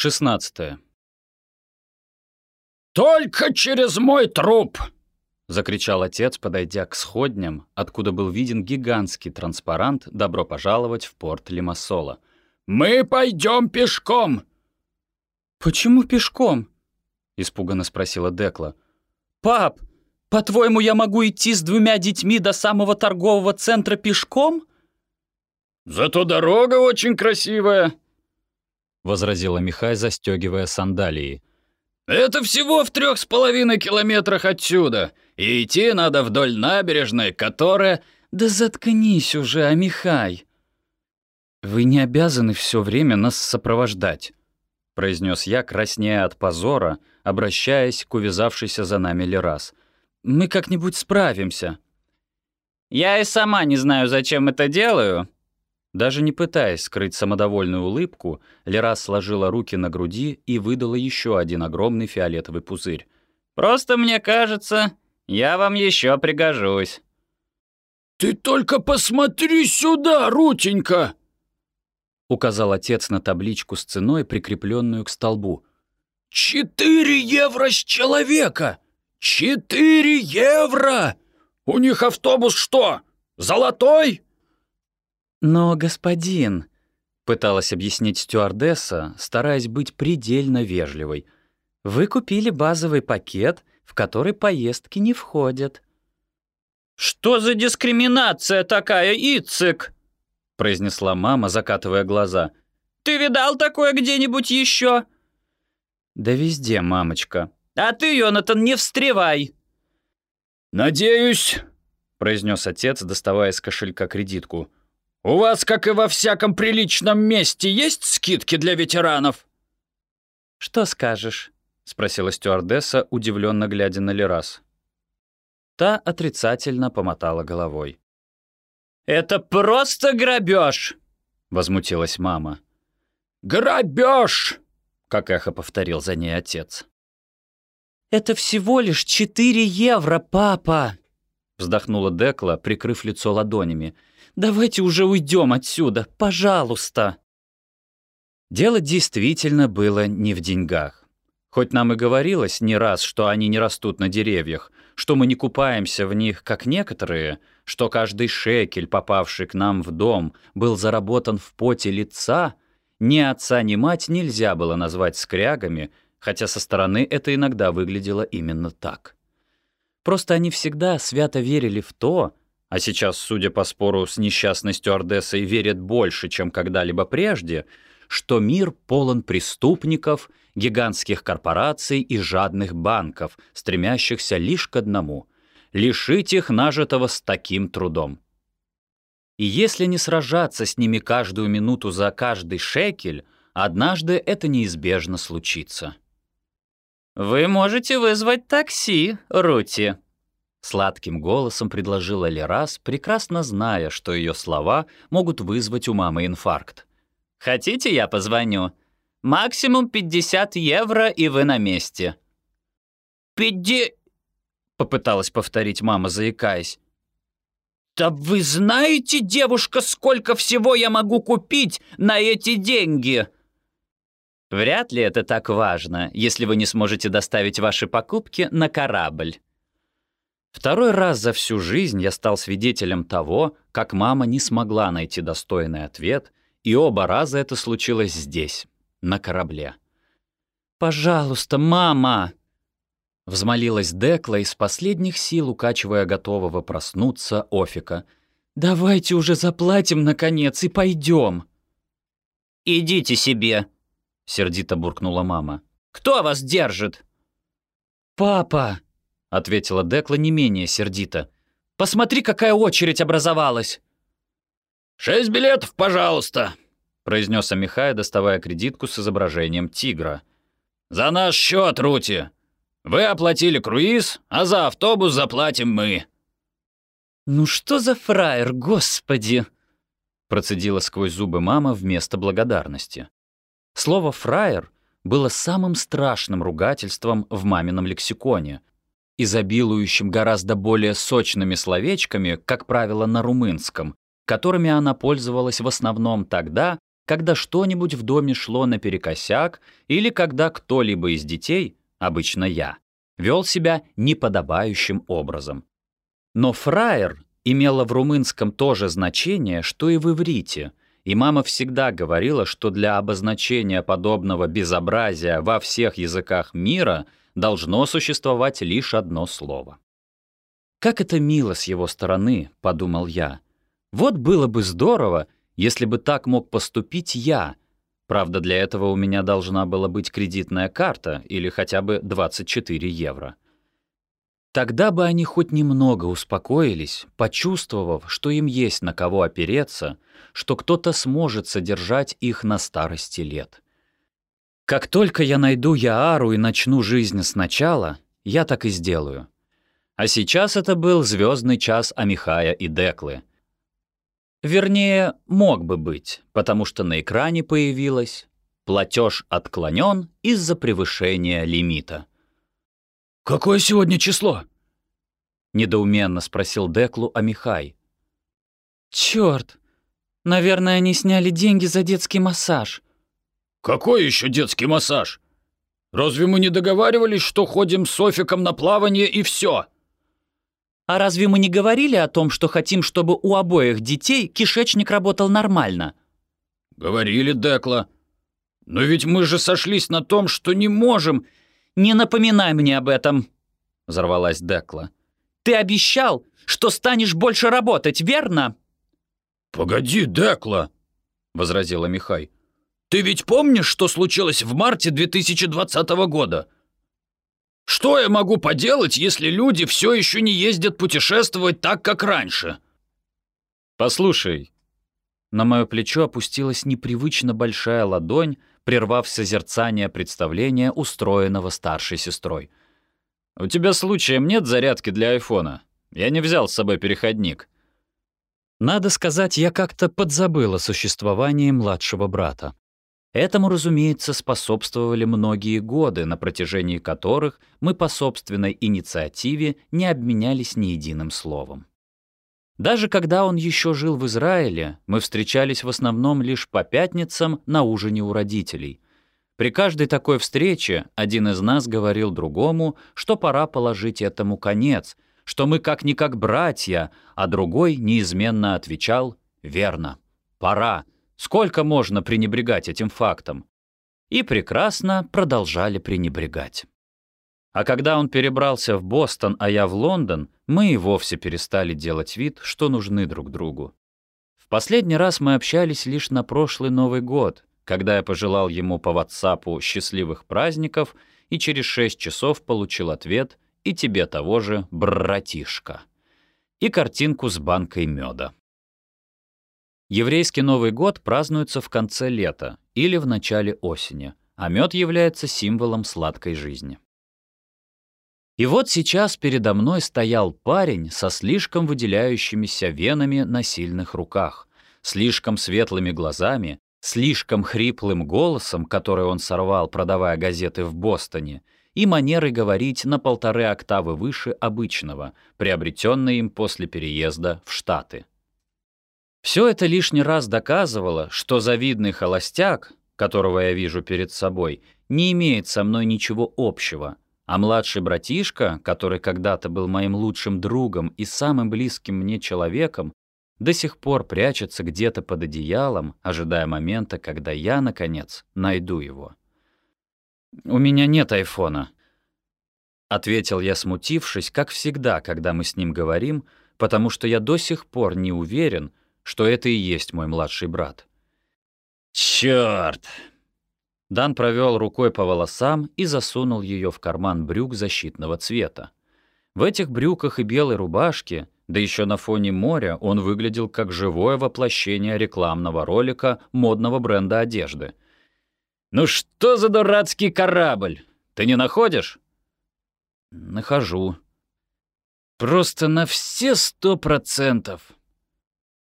16. «Только через мой труп!» — закричал отец, подойдя к сходням, откуда был виден гигантский транспарант «Добро пожаловать в порт Лимассола». «Мы пойдем пешком!» «Почему пешком?» — испуганно спросила Декла. «Пап, по-твоему, я могу идти с двумя детьми до самого торгового центра пешком?» «Зато дорога очень красивая», — возразила Михай, застегивая сандалии. «Это всего в трех с половиной километрах отсюда, и идти надо вдоль набережной, которая...» «Да заткнись уже, Амихай!» «Вы не обязаны все время нас сопровождать», — произнес я, краснея от позора, обращаясь к увязавшейся за нами Лерас. «Мы как-нибудь справимся». «Я и сама не знаю, зачем это делаю», даже не пытаясь скрыть самодовольную улыбку, Лера сложила руки на груди и выдала еще один огромный фиолетовый пузырь. «Просто мне кажется, я вам еще пригожусь». «Ты только посмотри сюда, Рутенька!» указал отец на табличку с ценой, прикрепленную к столбу. «Четыре евро с человека! Четыре евро! У них автобус что, золотой?» «Но, господин...» — пыталась объяснить стюардесса, стараясь быть предельно вежливой. «Вы купили базовый пакет, в который поездки не входят». «Что за дискриминация такая, Ицик?» — произнесла мама, закатывая глаза. «Ты видал такое где-нибудь еще?» «Да везде, мамочка». «А ты, Йонатан, не встревай!» «Надеюсь», — произнес отец, доставая из кошелька кредитку, — «У вас, как и во всяком приличном месте, есть скидки для ветеранов?» «Что скажешь?» — спросила стюардесса, удивленно глядя на Лерас. Та отрицательно помотала головой. «Это просто грабеж!» — возмутилась мама. «Грабеж!» — как эхо повторил за ней отец. «Это всего лишь четыре евро, папа!» — вздохнула Декла, прикрыв лицо ладонями. Давайте уже уйдем отсюда, пожалуйста!» Дело действительно было не в деньгах. Хоть нам и говорилось не раз, что они не растут на деревьях, что мы не купаемся в них, как некоторые, что каждый шекель, попавший к нам в дом, был заработан в поте лица, ни отца, ни мать нельзя было назвать скрягами, хотя со стороны это иногда выглядело именно так. Просто они всегда свято верили в то, а сейчас, судя по спору с несчастной стюардессой, верят больше, чем когда-либо прежде, что мир полон преступников, гигантских корпораций и жадных банков, стремящихся лишь к одному — лишить их нажитого с таким трудом. И если не сражаться с ними каждую минуту за каждый шекель, однажды это неизбежно случится. «Вы можете вызвать такси, Рути», Сладким голосом предложила Лерас, прекрасно зная, что ее слова могут вызвать у мамы инфаркт. «Хотите, я позвоню? Максимум 50 евро, и вы на месте». «Пяти...» — попыталась повторить мама, заикаясь. «Да вы знаете, девушка, сколько всего я могу купить на эти деньги?» «Вряд ли это так важно, если вы не сможете доставить ваши покупки на корабль». Второй раз за всю жизнь я стал свидетелем того, как мама не смогла найти достойный ответ, и оба раза это случилось здесь, на корабле. «Пожалуйста, мама!» Взмолилась Декла из последних сил, укачивая готового проснуться Офика. «Давайте уже заплатим, наконец, и пойдем!» «Идите себе!» — сердито буркнула мама. «Кто вас держит?» «Папа!» — ответила Декла не менее сердито. «Посмотри, какая очередь образовалась!» «Шесть билетов, пожалуйста!» — произнес Амихай, доставая кредитку с изображением тигра. «За наш счет, Рути! Вы оплатили круиз, а за автобус заплатим мы!» «Ну что за фраер, господи!» Процедила сквозь зубы мама вместо благодарности. Слово «фраер» было самым страшным ругательством в мамином лексиконе — изобилующим гораздо более сочными словечками, как правило, на румынском, которыми она пользовалась в основном тогда, когда что-нибудь в доме шло наперекосяк или когда кто-либо из детей, обычно я, вел себя неподобающим образом. Но фраер имело в румынском то же значение, что и в иврите, и мама всегда говорила, что для обозначения подобного безобразия во всех языках мира должно существовать лишь одно слово. «Как это мило с его стороны», — подумал я. «Вот было бы здорово, если бы так мог поступить я. Правда, для этого у меня должна была быть кредитная карта или хотя бы 24 евро. Тогда бы они хоть немного успокоились, почувствовав, что им есть на кого опереться, что кто-то сможет содержать их на старости лет. Как только я найду Яару и начну жизнь сначала, я так и сделаю. А сейчас это был звездный час Амихая и Деклы. Вернее, мог бы быть, потому что на экране появилось «Платеж отклонен из-за превышения лимита». «Какое сегодня число?» — недоуменно спросил Деклу Амихай. «Чёрт! Наверное, они сняли деньги за детский массаж». «Какой еще детский массаж? Разве мы не договаривались, что ходим с Софиком на плавание и все? «А разве мы не говорили о том, что хотим, чтобы у обоих детей кишечник работал нормально?» «Говорили, Декла. Но ведь мы же сошлись на том, что не можем...» «Не напоминай мне об этом!» — взорвалась Декла. «Ты обещал, что станешь больше работать, верно?» «Погоди, Декла!» — возразила Михай. «Ты ведь помнишь, что случилось в марте 2020 года? Что я могу поделать, если люди все еще не ездят путешествовать так, как раньше?» «Послушай». На мое плечо опустилась непривычно большая ладонь, прервав созерцание представления, устроенного старшей сестрой. «У тебя случаем нет зарядки для айфона? Я не взял с собой переходник». Надо сказать, я как-то подзабыл о существовании младшего брата. Этому, разумеется, способствовали многие годы, на протяжении которых мы по собственной инициативе не обменялись ни единым словом. Даже когда он еще жил в Израиле, мы встречались в основном лишь по пятницам на ужине у родителей. При каждой такой встрече один из нас говорил другому, что пора положить этому конец, что мы как-никак братья, а другой неизменно отвечал «Верно, пора, сколько можно пренебрегать этим фактом?» И прекрасно продолжали пренебрегать. А когда он перебрался в Бостон, а я в Лондон, мы и вовсе перестали делать вид, что нужны друг другу. В последний раз мы общались лишь на прошлый Новый год, когда я пожелал ему по WhatsApp счастливых праздников и через шесть часов получил ответ «И тебе того же, братишка» и картинку с банкой меда. Еврейский Новый год празднуется в конце лета или в начале осени, а мед является символом сладкой жизни. И вот сейчас передо мной стоял парень со слишком выделяющимися венами на сильных руках, слишком светлыми глазами, слишком хриплым голосом, который он сорвал, продавая газеты в Бостоне, и манерой говорить на полторы октавы выше обычного, приобретенной им после переезда в Штаты. Все это лишний раз доказывало, что завидный холостяк, которого я вижу перед собой, не имеет со мной ничего общего — а младший братишка, который когда-то был моим лучшим другом и самым близким мне человеком, до сих пор прячется где-то под одеялом, ожидая момента, когда я, наконец, найду его. «У меня нет айфона», — ответил я, смутившись, как всегда, когда мы с ним говорим, потому что я до сих пор не уверен, что это и есть мой младший брат. «Чёрт!» Дан провел рукой по волосам и засунул ее в карман брюк защитного цвета. В этих брюках и белой рубашке, да еще на фоне моря, он выглядел как живое воплощение рекламного ролика модного бренда одежды. «Ну что за дурацкий корабль? Ты не находишь?» «Нахожу». «Просто на все сто процентов».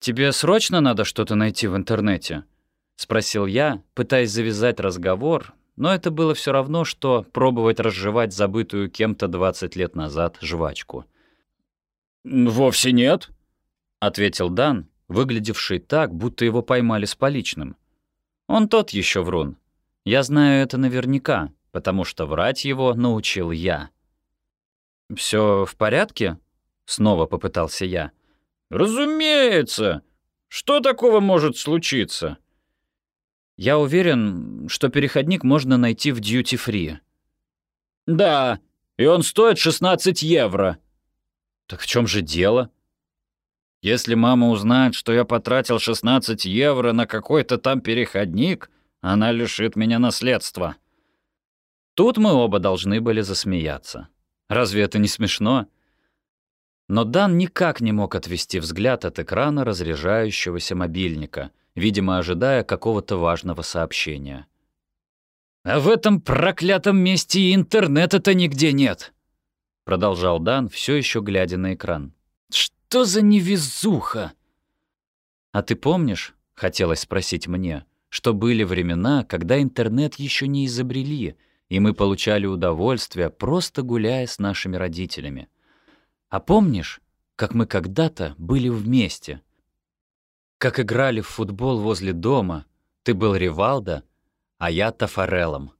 «Тебе срочно надо что-то найти в интернете?» — спросил я, пытаясь завязать разговор, но это было все равно, что пробовать разжевать забытую кем-то 20 лет назад жвачку. «Вовсе нет», — ответил Дан, выглядевший так, будто его поймали с поличным. Он тот еще врун. Я знаю это наверняка, потому что врать его научил я. Все в порядке?» — снова попытался я. «Разумеется! Что такого может случиться?» «Я уверен, что переходник можно найти в дьюти-фри». «Да, и он стоит 16 евро». «Так в чем же дело?» «Если мама узнает, что я потратил 16 евро на какой-то там переходник, она лишит меня наследства». Тут мы оба должны были засмеяться. Разве это не смешно? Но Дан никак не мог отвести взгляд от экрана разряжающегося мобильника, видимо, ожидая какого-то важного сообщения. «А в этом проклятом месте интернета-то нигде нет!» Продолжал Дан, все еще глядя на экран. «Что за невезуха!» «А ты помнишь, — хотелось спросить мне, — что были времена, когда интернет еще не изобрели, и мы получали удовольствие, просто гуляя с нашими родителями?» А помнишь, как мы когда-то были вместе? Как играли в футбол возле дома, ты был Ривалдо, а я Тафареллом.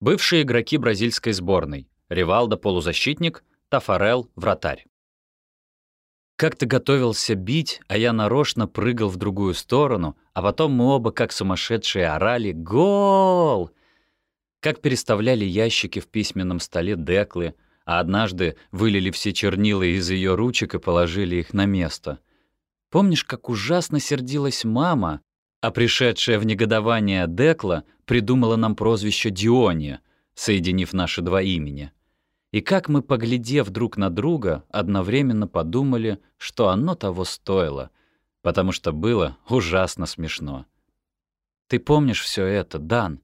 Бывшие игроки бразильской сборной. Ривалдо — полузащитник, Тафарел — вратарь. Как ты готовился бить, а я нарочно прыгал в другую сторону, а потом мы оба, как сумасшедшие, орали «Гол!» Как переставляли ящики в письменном столе Деклы — а однажды вылили все чернила из ее ручек и положили их на место. Помнишь, как ужасно сердилась мама, а пришедшая в негодование Декла придумала нам прозвище Диония, соединив наши два имени? И как мы, поглядев друг на друга, одновременно подумали, что оно того стоило, потому что было ужасно смешно. Ты помнишь все это, Дан?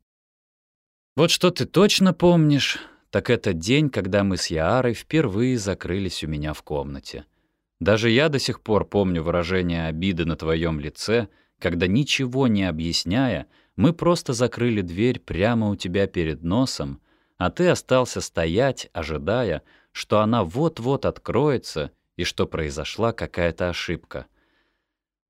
Вот что ты точно помнишь, так это день, когда мы с Яарой впервые закрылись у меня в комнате. Даже я до сих пор помню выражение обиды на твоем лице, когда, ничего не объясняя, мы просто закрыли дверь прямо у тебя перед носом, а ты остался стоять, ожидая, что она вот-вот откроется и что произошла какая-то ошибка.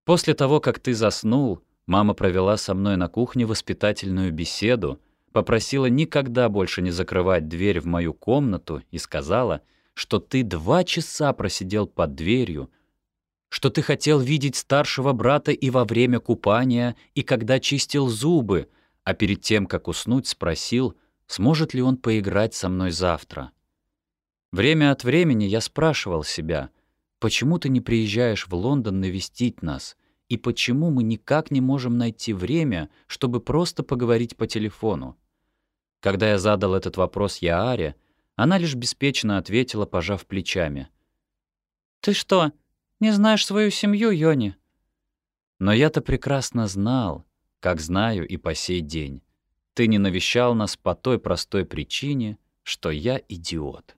После того, как ты заснул, мама провела со мной на кухне воспитательную беседу, попросила никогда больше не закрывать дверь в мою комнату и сказала, что ты два часа просидел под дверью, что ты хотел видеть старшего брата и во время купания, и когда чистил зубы, а перед тем, как уснуть, спросил, сможет ли он поиграть со мной завтра. Время от времени я спрашивал себя, почему ты не приезжаешь в Лондон навестить нас, и почему мы никак не можем найти время, чтобы просто поговорить по телефону. Когда я задал этот вопрос Яаре, она лишь беспечно ответила, пожав плечами. «Ты что, не знаешь свою семью, Йони?» Но я-то прекрасно знал, как знаю и по сей день. Ты не навещал нас по той простой причине, что я идиот.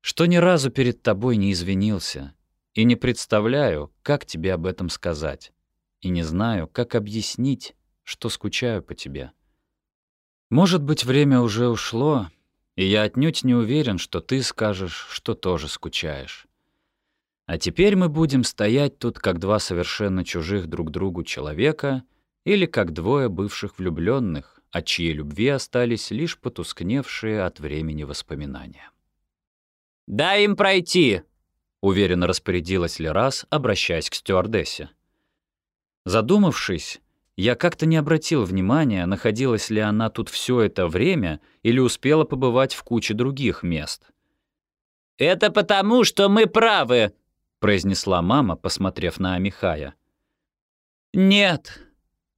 Что ни разу перед тобой не извинился, и не представляю, как тебе об этом сказать, и не знаю, как объяснить, что скучаю по тебе. Может быть, время уже ушло, и я отнюдь не уверен, что ты скажешь, что тоже скучаешь. А теперь мы будем стоять тут, как два совершенно чужих друг другу человека или как двое бывших влюбленных, от чьей любви остались лишь потускневшие от времени воспоминания. «Дай им пройти!» — уверенно распорядилась Лерас, обращаясь к стюардессе. Задумавшись, я как-то не обратил внимания, находилась ли она тут все это время или успела побывать в куче других мест. «Это потому, что мы правы», — произнесла мама, посмотрев на Амихая. «Нет,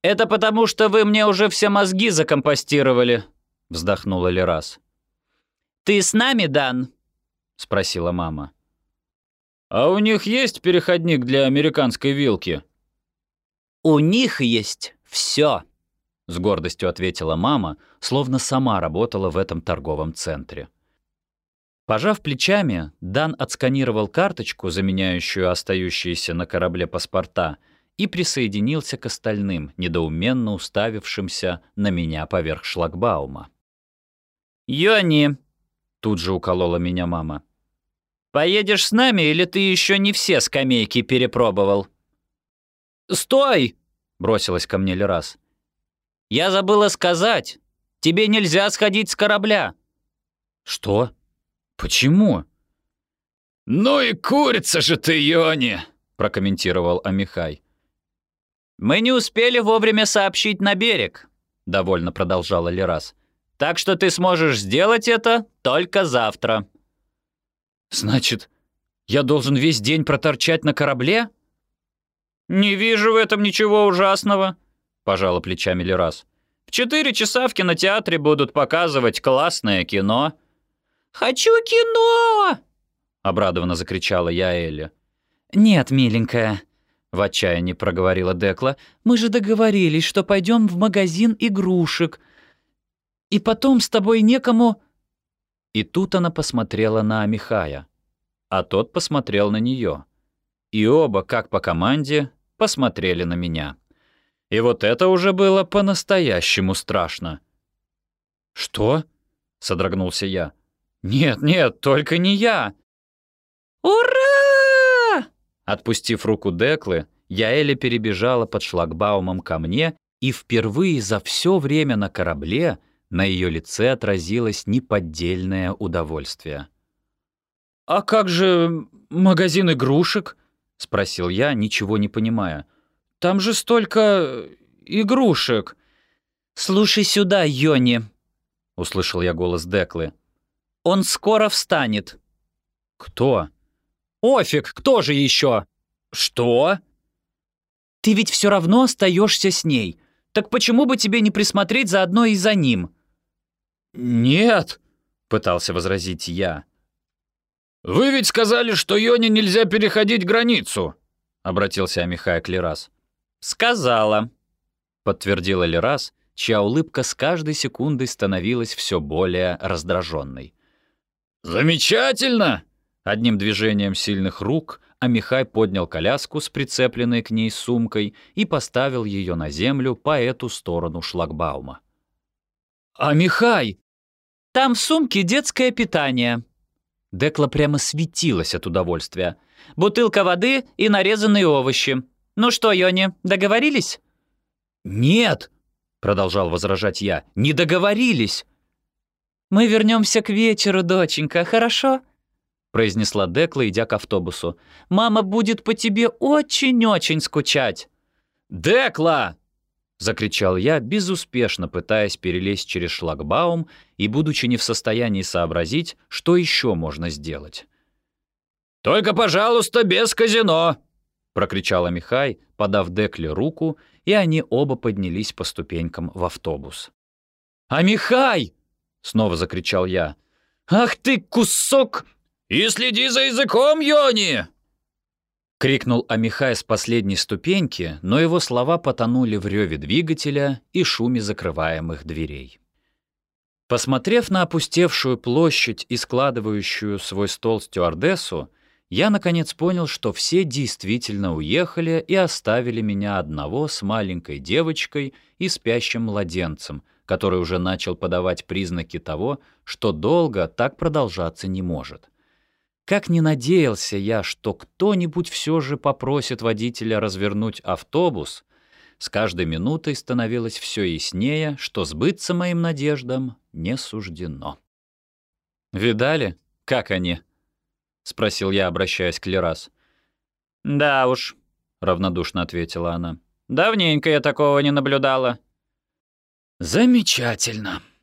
это потому, что вы мне уже все мозги закомпостировали», — вздохнула Лерас. «Ты с нами, Дан?» — спросила мама. «А у них есть переходник для американской вилки?» «У них есть все», — с гордостью ответила мама, словно сама работала в этом торговом центре. Пожав плечами, Дан отсканировал карточку, заменяющую остающиеся на корабле паспорта, и присоединился к остальным, недоуменно уставившимся на меня поверх шлагбаума. «Йони!» — тут же уколола меня мама. «Поедешь с нами или ты еще не все скамейки перепробовал?» «Стой!» — бросилась ко мне Лерас. «Я забыла сказать. Тебе нельзя сходить с корабля». «Что? Почему?» «Ну и курица же ты, Йони!» — прокомментировал Амихай. «Мы не успели вовремя сообщить на берег», — довольно продолжала Лерас. «Так что ты сможешь сделать это только завтра». «Значит, я должен весь день проторчать на корабле?» «Не вижу в этом ничего ужасного», — пожала плечами Лерас. «В четыре часа в кинотеатре будут показывать классное кино». «Хочу кино!» — обрадованно закричала я Элли. «Нет, миленькая», — в отчаянии проговорила Декла. «Мы же договорились, что пойдем в магазин игрушек. И потом с тобой некому...» И тут она посмотрела на Михая, а тот посмотрел на нее. И оба, как по команде, посмотрели на меня. И вот это уже было по-настоящему страшно. «Что?» — содрогнулся я. «Нет, нет, только не я!» «Ура!» Отпустив руку Деклы, я Элли перебежала под шлагбаумом ко мне, и впервые за все время на корабле на ее лице отразилось неподдельное удовольствие. «А как же магазин игрушек?» — спросил я, ничего не понимая. «Там же столько игрушек!» «Слушай сюда, Йони!» — услышал я голос Деклы. «Он скоро встанет». «Кто?» «Офиг, кто же еще?» «Что?» «Ты ведь все равно остаешься с ней. Так почему бы тебе не присмотреть заодно и за ним?» «Нет», — пытался возразить я. «Вы ведь сказали, что Йоне нельзя переходить границу», — обратился Амихай к Лерас. «Сказала», — подтвердила Лерас, чья улыбка с каждой секундой становилась все более раздраженной. «Замечательно!» Одним движением сильных рук Амихай поднял коляску с прицепленной к ней сумкой и поставил ее на землю по эту сторону шлагбаума. «Амихай!» «Там в сумке детское питание». Декла прямо светилась от удовольствия. «Бутылка воды и нарезанные овощи. Ну что, Йони, договорились?» «Нет!» — продолжал возражать я. «Не договорились!» «Мы вернемся к вечеру, доченька, хорошо?» — произнесла Декла, идя к автобусу. «Мама будет по тебе очень-очень скучать». «Декла!» — закричал я, безуспешно пытаясь перелезть через шлагбаум и будучи не в состоянии сообразить, что еще можно сделать. «Только, пожалуйста, без казино!» — прокричала Михай, подав Декле руку, и они оба поднялись по ступенькам в автобус. «А Михай!» — снова закричал я. «Ах ты, кусок!» «И следи за языком, Йони!» — крикнул Амихай с последней ступеньки, но его слова потонули в реве двигателя и шуме закрываемых дверей. Посмотрев на опустевшую площадь и складывающую свой стол стюардессу, я наконец понял, что все действительно уехали и оставили меня одного с маленькой девочкой и спящим младенцем, который уже начал подавать признаки того, что долго так продолжаться не может. Как не надеялся я, что кто-нибудь все же попросит водителя развернуть автобус, с каждой минутой становилось все яснее, что сбыться моим надеждам не суждено. «Видали, как они?» — спросил я, обращаясь к Лерас. «Да уж», — равнодушно ответила она. «Давненько я такого не наблюдала». «Замечательно», —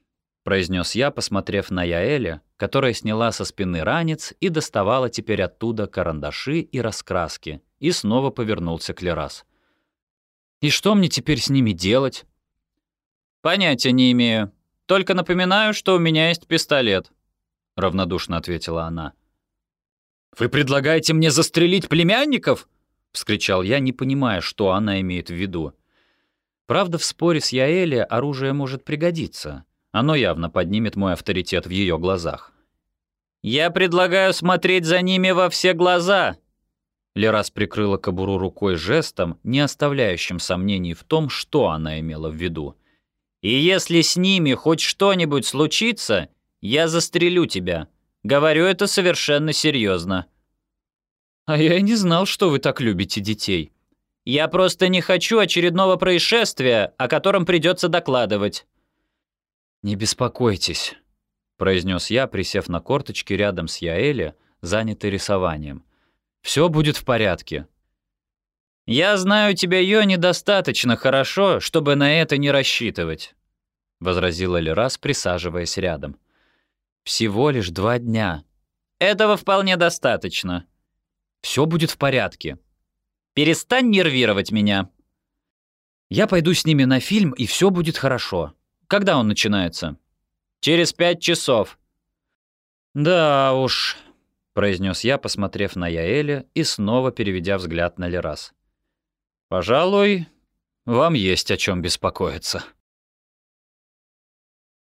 произнес я, посмотрев на Яэля, которая сняла со спины ранец и доставала теперь оттуда карандаши и раскраски, и снова повернулся к Лерас. «И что мне теперь с ними делать?» «Понятия не имею. Только напоминаю, что у меня есть пистолет», — равнодушно ответила она. «Вы предлагаете мне застрелить племянников?» — вскричал я, не понимая, что она имеет в виду. Правда, в споре с Яэли оружие может пригодиться. Оно явно поднимет мой авторитет в ее глазах. «Я предлагаю смотреть за ними во все глаза!» Лерас прикрыла кобуру рукой жестом, не оставляющим сомнений в том, что она имела в виду. «И если с ними хоть что-нибудь случится, я застрелю тебя. Говорю это совершенно серьезно. «А я и не знал, что вы так любите детей». Я просто не хочу очередного происшествия, о котором придется докладывать». «Не беспокойтесь», — произнес я, присев на корточки рядом с Яэли, занятой рисованием. «Все будет в порядке». «Я знаю тебя, Йо, недостаточно хорошо, чтобы на это не рассчитывать», — возразила Лерас, присаживаясь рядом. «Всего лишь два дня». «Этого вполне достаточно». «Все будет в порядке». «Перестань нервировать меня». «Я пойду с ними на фильм, и все будет хорошо. Когда он начинается?» «Через пять часов». «Да уж», — произнес я, посмотрев на Яэля и снова переведя взгляд на Лерас. «Пожалуй, вам есть о чем беспокоиться».